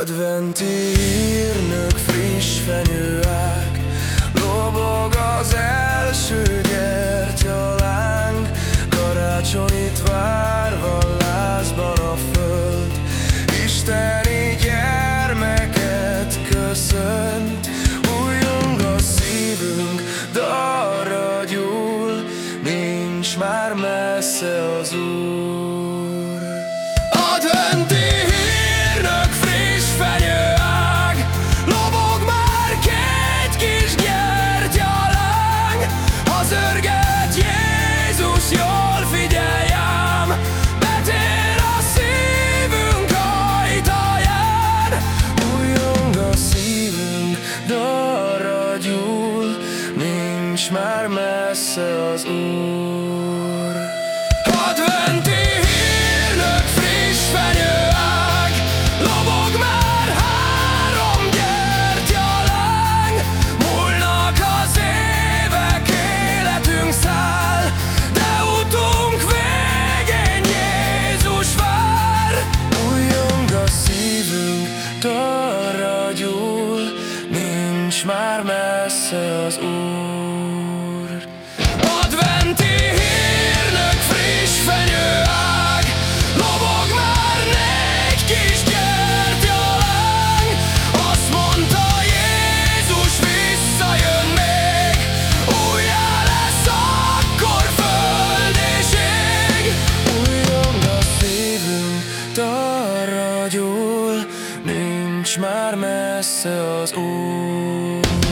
Adventi hírnök, friss fenyőág Lobog az első gyertyaláng Karácsonyit várva lázban a föld. Isteni gyermeket köszönt Újjong a szívünk, darra gyúl Nincs már messze az Úr Nincs már messze az Úr. Adventi hírnök, friss fenyőág Lobog már három gyertyaláng Múlnak az évek, életünk száll De utunk végén Jézus vár. Újjong a szívünk, darra gyúl Nincs már messze az Úr gyúl Nincs már messze az Úr